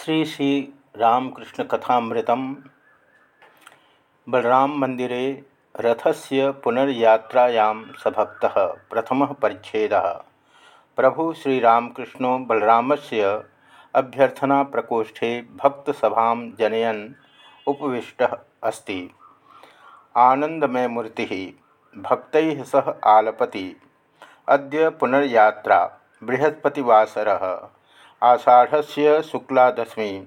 श्री श्री रामकृष्ण कथामृतम। बलराम मंदिरे रथस्य पुनर्यात्रायां सभक्त प्रथम परिच्छेद। प्रभु श्रीरामकृष्णो बलरामस्य अभ्यर्थना प्रकोष्ठे भक्तसभां जनयन उपविष्ट अस्ति। आनंदमय मूर्ति, भक्त सह आलपति। अद्य पुनर्यात्रा, बृहस्पतिवासरः। आषाढ़स्य शुक्लादशमी।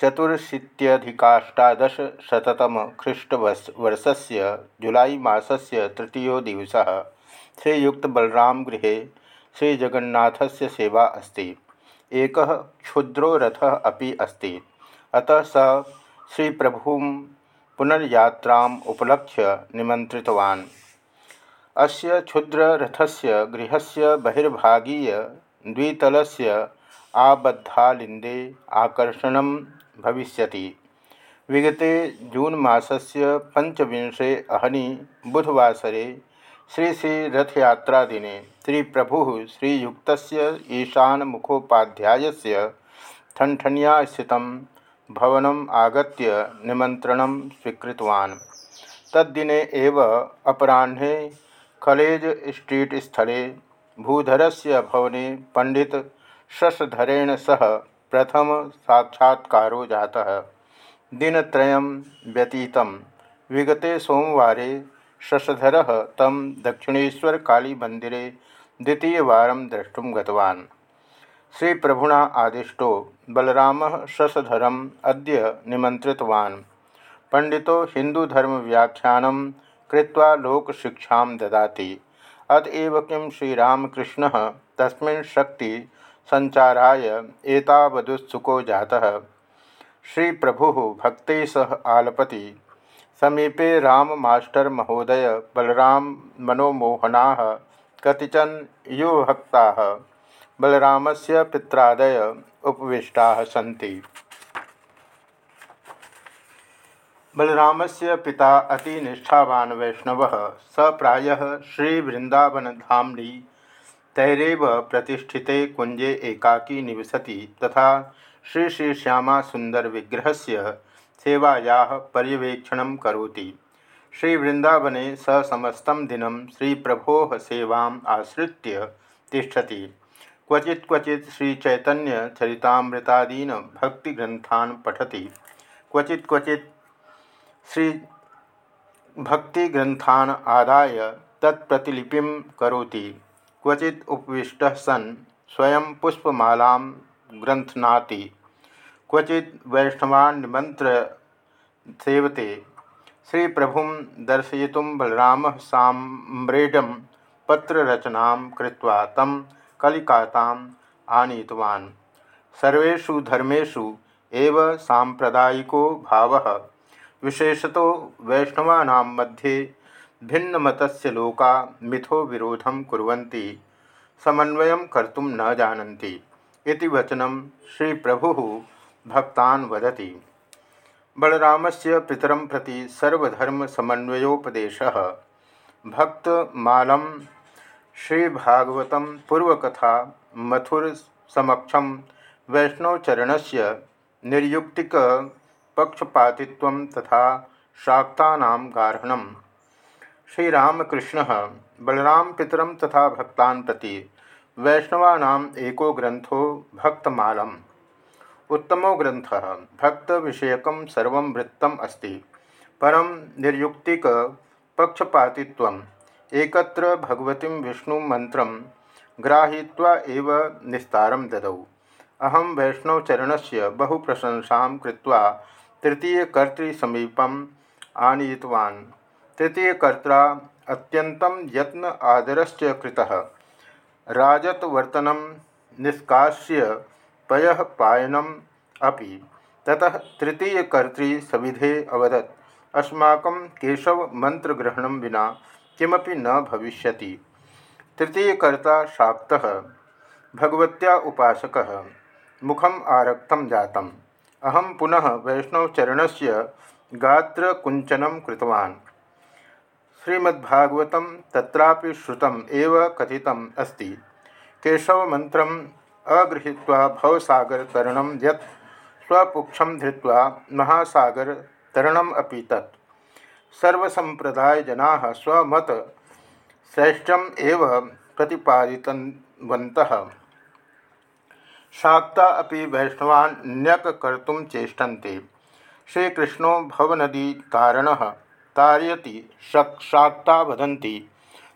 चतुरशीत्यधिकाष्टादशशततम ख्रीष्टवर्षस्य जुलाई मासस्य तृतीयो दिवसः श्रीयुक्त बलराम गृहे श्रीजगन्नाथस्य सेवा अस्ति। एकः क्षुद्रो रथः अपि अस्ति। अतः स श्रीप्रभुं पुनर्यात्राम् उपलक्ष्य निमन्त्रितवान्। अस्य क्षुद्ररथस्य गृहस्य बहिर्भागीय आबद्धालिंदे आकर्षण भविष्य विगते जून मासस्य पंचवशे अहनी बुधवासरे श्री श्री रथयात्रा दिने श्री प्रभु श्रीयुक्त ईशान मुखोपाध्याय ठनठनिया स्थित भवनम आगत्य निमंत्रण स्वीकृतवान्। तद्दिने एव अपराह्ने कलेज स्ट्रीट स्थले भूधर से भवने पंडित शशधरेण सह प्रथम साक्षात्कारो जाता। दिनत्रय व्यतीत विगते सोमवार शशधर तम दक्षिणेशर काली मंदिरे द्रष्टुम गतवान्। श्री प्रभुना आदिष्टो बलराम शशधरम अद्य निमंत्रितवान् पंडितो हिंदूधर्म व्याख्यान कृत्वा लोकशिक्षा ददाति। अतएव किं श्रीरामकृष्ण तस्मिन् शक्ति संचाराय एतावदुत्सुको जातः। श्री प्रभु भक्त सह आलपति। समीपे राम मास्टर महोदय बलराम मनोमोहना कतिचन युवभक्ता बलराम से पित्रादय उपविष्टा सी बलराम से पिता अति वैष्णव। स प्राय श्रीवृंदावनधाम्नि तैरव प्रतिष्ठिते कुंजे एकाकी निवसति तथा श्री श्री श्यामा सुंदर विग्रह से सेवाया पर्यवेक्षण करोति। श्रीवृंदावने स समस्त दिन श्री प्रभो सेवा आश्रि तिष्ठति। क्वचि क्वचि श्रीचैतन्य चरितामृतादीन भक्तिग्रंथान् पठति। क्वचि क्वचि श्री भक्ति ग्रंथान आदाय करोति। क्वचित उपविष्ट सन स्वयं पुष्पमाला ग्रंथनाति क्वचित वैष्णवान् निमंत्र सेवते। श्री प्रभु दर्शय बलराम साम्रेडम पत्ररचना कृत्वा तम कलिकाता आनीतवान्। धर्मेषु एव सांप्रदायिको भावः। विशेषतो वैष्णवा मध्ये भिन्नमत लोका मिथो विरोधम कुर्वन्ति, समन्वय कर्तुम न जानती इति वचनं श्री प्रभु भक्तान् वदति। बलरामस्य पितरं प्रति सर्वधर्म समन्वयोपदेशः भक्तमालं श्रीभागवतं पूर्वकथा मथुर समक्षम वैष्णवचरणस्य निर्युक्तिक पक्षपातित्व तथा शाक्ता गाढ़ श्रीरामकृष्ण बलराम पितर तथा भक्ता प्रति वैष्णवा एको ग्रंथो भक्तमालम। उत्तमो ग्रंथ भक्त विषयक सर्व वृत्तम अस्ति। परम निर्युक्तिक पक्षपातित्व एकत्र भगवती विष्णु मंत्र ग्राहीत्वा एव निस्तार ददौ। अहम वैष्णवचरण से बहु प्रशंसा तृतीयकर्तृसमीपम् आनीतवान्। तृतीयकर्ता अत्यन्तं यत्न आदरश्च कृतः। राजतवर्तनं निष्कास्य पयः पायनम् अपि। ततः तृतीयकर्तृ सविधे अवदत्, अस्माकं केशवमन्त्रग्रहणं विना किमपि न भविष्यति। तृतीयकर्ता शाक्तः भगवत्या उपासकः, मुखम आरक्तं जातम्। अहम पुनः वैष्णवचरण से गात्रकुंचन कृतवान्। श्रीमद्भागवत तत्रापि श्रुतम एव कथितम अस्ति। केशवमंत्रम अगृहीत्वा भवसागर तरण यत् स्वपुक्षम धृत्वा महासागर तरणम अपि तत्। सर्वसंप्रदाय जना स्वमत श्रेष्ठम एव प्रतिपादितवन्तः। शाक्ता अपि वैष्णवान् न्यक कर्तुं चेष्टन्ते। श्रीकृष्णो भवनदी तारयति शाक्ता वदन्ति,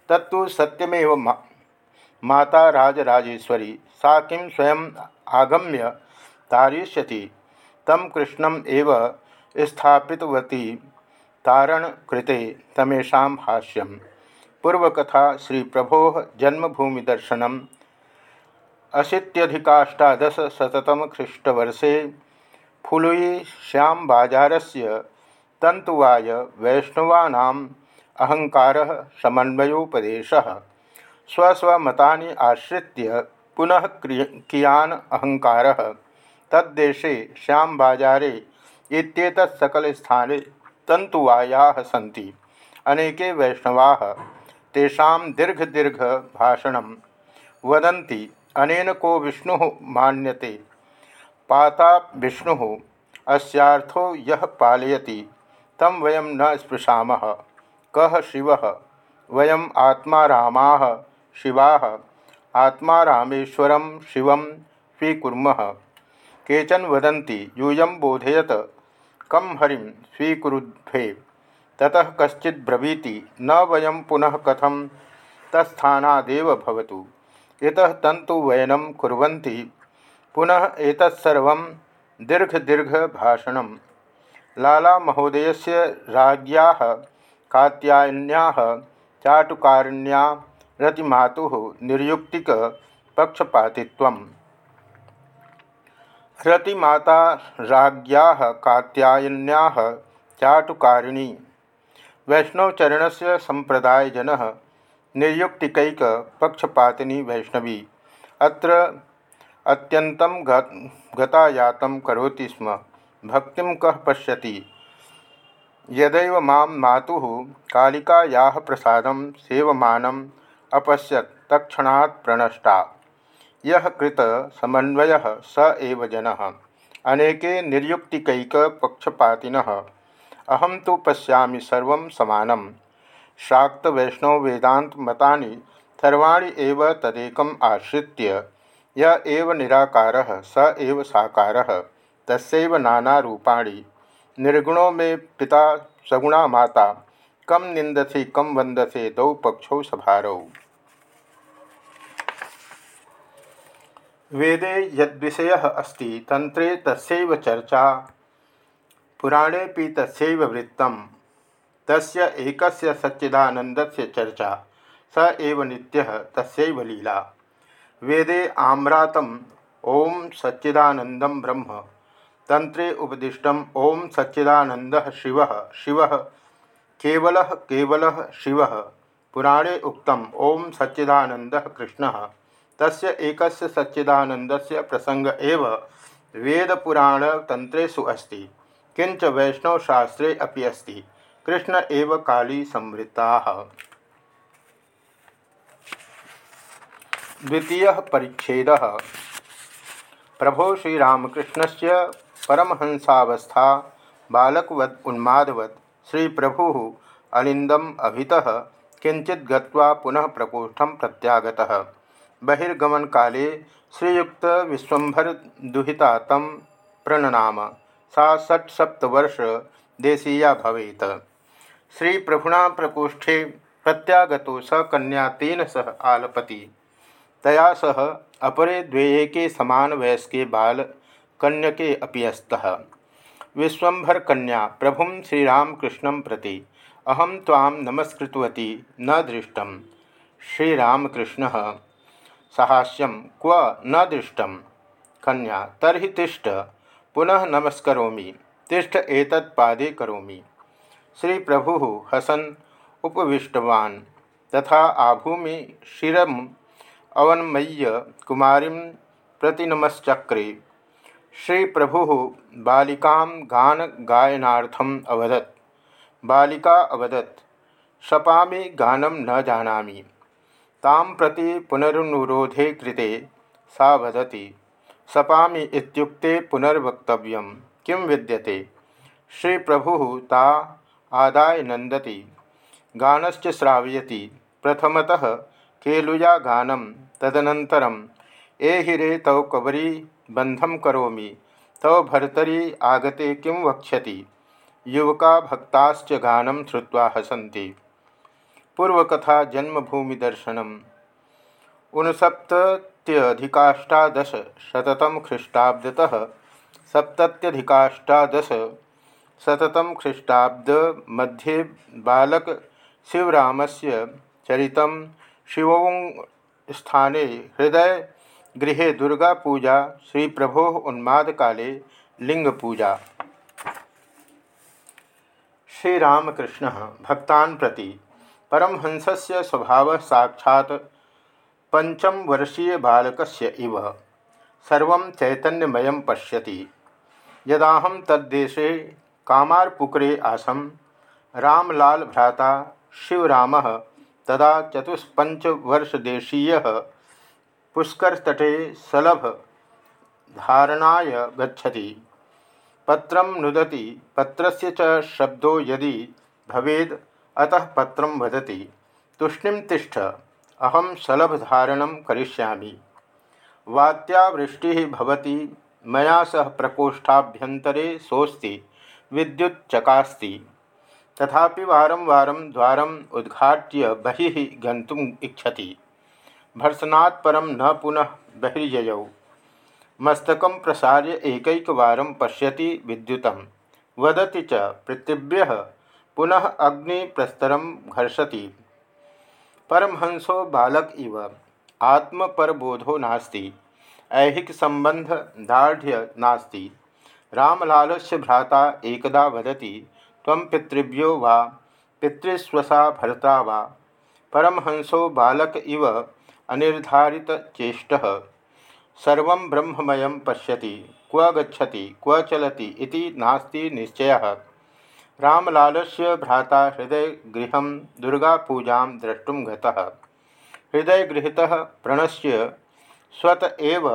तत्तु सत्यमेव मा माता राजराजेश्वरी, सा किं स्वयं आगम्य तारिष्यति तम कृष्णम एव स्थापितवती तारण कृते तमेशा हाष्यम पूर्वकथा श्री प्रभो जन्मभूमिदर्शन अशीत्यधिकाष्टादशतम ख्रीष्टवर्षे फुलुई श्याम बाज़ार से तंतुवाय वैष्णवानाम अहंकार समन्वयोपदेश। स्वस्वमता आश्रित्य पुनः कियान अहंकार। तद्देशे श्याम बाजारे इत्येतत् सकल स्थाने तंतुवायाः सन्ति। अनेके वैष्णवाः तेषां दीर्घ दीर्घ भाषणं वदन्ति। अनेन को विष्णु मान्यते। पाता विष्णु, अस्यार्थो यः पालयति। तं वयं न स्पृशामः। कः शिवः? वयम् आत्मा शिवाः। आत्मा रामेश्वरं शिवं स्वीकुर्मः। केचन वदन्ति, यूय बोधयत। कम हरिं स्वीकुरुध्वे ततः कश्चिद्ब्रवीति न वयं पुनः कथम तत्स्थानादेव भवतु। इतः तंतु वयनं कुर्वन्ति। पुनः एतत्सर्वं दीर्घदीर्घभाषणं लालामहोदयस्य राज्ञ्याः कात्यायन्याः, चाटुकारिण्या, रतिमातुः निर्युक्तिकपक्षपातित्वम् रतिमाता राज्ञ्याः कात्यायन्याः, चाटुकारिणी। वैष्णवचरण से संप्रदायजन, निर्युक्तिकैक पक्षपातिनी वैष्णवी। अत्र अत्यंतं गतायात करोति स्म। भक्ति कह पश्यति? यदैव माँ मातुः कालिकायाः प्रसादं सेवमानम् अपश्यत्, तत्क्षणात् प्रणष्टा। यह कृत समन्वय स एव जन। अनेके निर्युक्तिकैक अहम तो पशा सर्व सामनम शाक्त वैष्णव वेदांत मता सर्वाणी एव तदेकम आश्रित्य, य एव निराकार, स एव साकार। तस्व नाना रूपाणी। निर्गुणों में पिता सगुणा माता। कम निंदसे कम वंदसे दौ पक्षौ सभारौ। वेदे यद्विषय अस्ति तंत्रे तस्व चर्चा। पुराणे तस्व वृत्तम तस्य एकस्य सच्चिदानन्दस्य चर्चा। स एव नित्यः, तस्यैव लीला। वेदे आम्रातम ओम सच्चिदानंदम ब्रह्म। तंत्रे उपदिष्टम ओम सच्चिदानंद शिव शिव, केवल केवल, शिव। पुराणे उक्तम ओम सच्चिदानंद कृष्ण। तस्य एकस्य सच्चिदानन्दस्य प्रसंग एव वेदपुराणतन्त्रेषु अस्ति किंच वैष्णवशास्त्रे अस्ति। कृष्ण एव काली संवृत्ता। द्वितीय परिच्छेद। प्रभो श्रीरामकृष्ण से परमहंसावस्था बालकवद उन्मादवत् श्री प्रभु अनिंदम अभितः किंचित गत्वा पुनः प्रकोष्ठं प्रत्यागतः। बहिर्गमन काले श्रीयुक्त विश्वभर दुहिता तम प्रणनाम। सा षट्सप्तवर्ष देशीया भवेत। श्री प्रभुना प्रकोष्ठे प्रत्यागतो स कन्या तेन सह आलपति। तया सह अपरे द्वे समान वयस्के बाल कन्यके अपियस्तः। विश्वभर कन्या, प्रभु श्रीरामकृष्ण प्रति अहम ताम नमस्कृतवती न दृष्ट श्रीरामकृष्ण सहास्यम क्व न दृष्ट कन्या तरी तिष्ठ, पुनः नमस्करोमि, तिष्ठ एतत् पादे करोमि। श्री प्रभु हसन, उपविष्टवान्, तथा आभूमि शिरम, अवन्मय्य कुमारी प्रतिनमश्चक्रे श्री प्रभु बालिका गान गायनार्थम अवदत्। बालिका अवदत्, शपामि गानम न जानामि। तां प्रति पुनरुनुरोधे कृते सा वदति सपामी इत्युक्ते पुनर्वक्तव्यं किं विद्यते श्री प्रभु ता आदाय नंदती गानश्च श्रावयति। प्रथमतः केलुया गानम तदनन्तरम एहिरे तव कबरी बंधम करोमि। तव भर्तरी आगते किं वक्ष्यति? युवका भक्ताश्च गानम श्रुत्वा हसन्ति। पूर्वकथा जन्मभूमि दर्शनम ऊनसप्तत्यधिकाष्टादश शततम ख्रीष्टाब्दतः सप्तत्यधिकाष्टादश शततम ख्रीष्टाब्द मध्ये बालक शिवरामस्य चरितं शिवों स्थाने हृदय गृहे दुर्गा पूजा, श्री प्रभो उन्माद काले, लिंग पूजा। श्रीरामकृष्ण भक्तान प्रति परमहंसस्य स्वभाव साक्षात् पंचम वर्षीय बालकस्य इव। सर्व चैतन्यमय पश्यति। यदाहम तद्देशे कामारपुकरे आसम रामलाल भ्राता शिवराम तदा चतुष्पंचवर्षदेशीय पुष्करतटे सलभ धारणाय गच्छति। पत्रं नुदति, पत्रस्य च शब्दो यदि भवेद, अतः पत्र वदति। तूष्णीम तिष्ठ अहम शलभधारण करिष्यामि। वात्यावृष्टि भवति, मया सह प्रकोष्ठाभ्यंतरे सोस्ति विद्युच्चकास्ति तथापि वारं वारं द्वारम् उद्घाट्य बहिः गन्तुम् इच्छति। भर्सनात् परम न पुनः बहिर्ययौ मस्तक प्रसार्य एकैकवारं पश्यति विद्युत। वदति च पृथिव्यः, पुनः अग्नि प्रस्तर घर्षति। परमहंसो बालक इव, आत्मपरबोधो नास्ति। ऐहिक संबंध दाढ़ नास्ति। से भ्राता एकदा वदति तम पितृभ्यो वा, पितृस्वसा भरता वा। परमहंसो बालक इव अनिर्धारित चेष्ट सर्व ब्रह्ममय पश्यति, क्व गच्छति, क्व चलति इति नास्ति निश्चयः। रामलाल से भ्राता हृदयगृह दुर्गापूजा द्रष्टुम हृदयगृह प्रणश्य, स्वत एव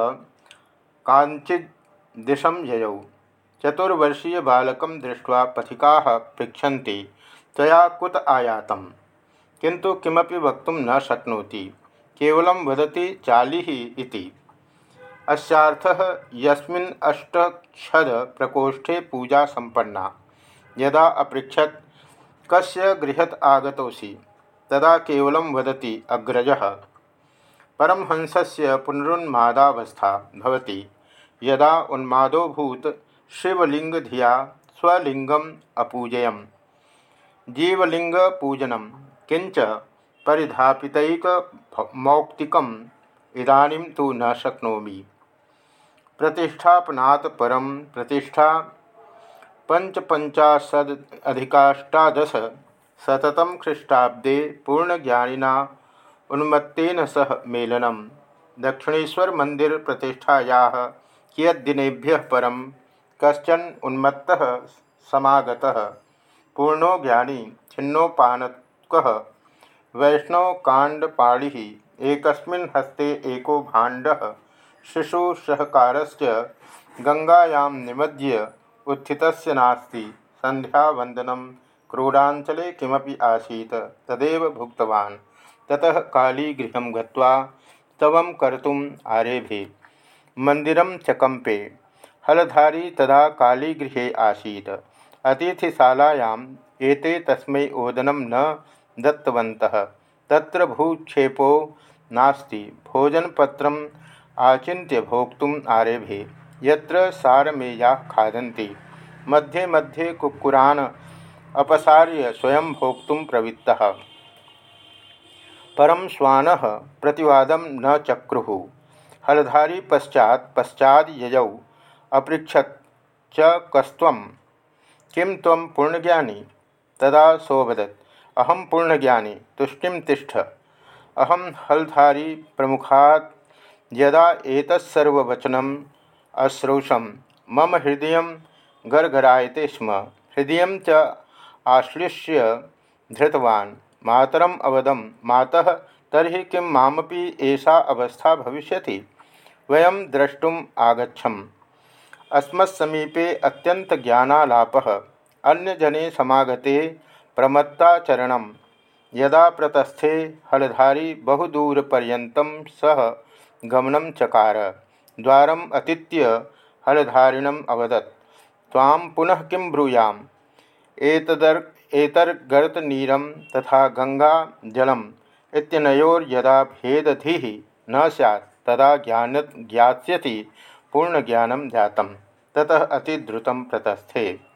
ययौ। चतुर्वर्षीय बालक दृष्ट्वा पथिका पृछन्ति तया कुत आयात किंतु किमपि वक्त न शक्नोति। केवलं वदति चालीः इति। अस्यार्थः यस्मिन् पूजा संपन्ना यदा अपृछत कस्य गृहत आगतोसी तदा केवल वदति अग्रज। परमहंसस्य पुनरुन्मादावस्था यदा उन्मादोभूत शिवलिंगधिया स्वलिंगम अपूजयम। जीवलिंगपूजनम किंच परिधापितैक मौक्तिकम। इदानीं तो न शक्नोमि। प्रतिष्ठापनात् परम प्रतिष्ठा पंचपंचाशदधिकाष्टादश शततम ख्रीष्टाब्दे पूर्णज्ञानिना उन्मत्तेन सह मेलनम दक्षिणेश्वर मंदिर प्रतिष्ठाया कियदिनेभ्य परम कशन उन्मत्त समागत। पूर्णो ज्ञानी छिन्नोपानक वैष्णवकांडपाणी एक हस्ते एको भाण्ड शिशुसहकारस्य गंगायां निमज्य उत्थित नास्ति। संध्यावंदनम क्रोडांचले किमपि आसीत, तदेव भुक्तवान्। ततः कालीगृह गत्वा तवं कर्तुम् आरेभे। मन्दिरं चकम्पे हलधारी तदा कालीगृहे आसीत्। अतिथिशालायाम् एते तस्मै ओदनं न दत्तवन्तः। तत्र भूक्षेपो नास्ति। भोजनपत्रम् आचिन्त्य भोक्तुम् आरेभे। सारमेया खादन्ति। मध्ये मध्ये कुक्कुरान अपसार्य स्वयं भोक्त प्रवृत्तः। परम श्वान प्रतिवाद न चक्रु। हलधारी पश्चात पश्चाद यजौ। अपृछत च कस्व किं पूर्णज्ञानी तदा सोवदत अहम पूर्णज्ञानी, तुष्टि तिष्ठ। अहम हलधारी प्रमुखात यदा एक एतत्सर्ववचनम अश्रौषम मम हृदय गर्गरायते स्म। हृदय च आश्लिष्य धृतवान्। मातरम अवदम मातः तरी किं मामपि ऐसा अवस्था भविष्य वयम द्रष्टुम आगछम अस्मत्समीपे अत्यंत ज्ञानालाप अन्यजने समागते प्रमत्ताचरण यदा प्रतस्थे हलधारी बहुदूरपर्यन्तं सह गमनं चकार। द्वारम् अतीत्य हलधारिणम् अवदत् तां पुनः किं ब्रूयाम? एतदर् तथा गङ्गाजलम् इत्यनयोर्यदा भेदधिः न सैत् तदा ज्ञान ज्ञास्यति पूर्णज्ञानं जातं ततः अतिद्रुतं प्रतस्थे।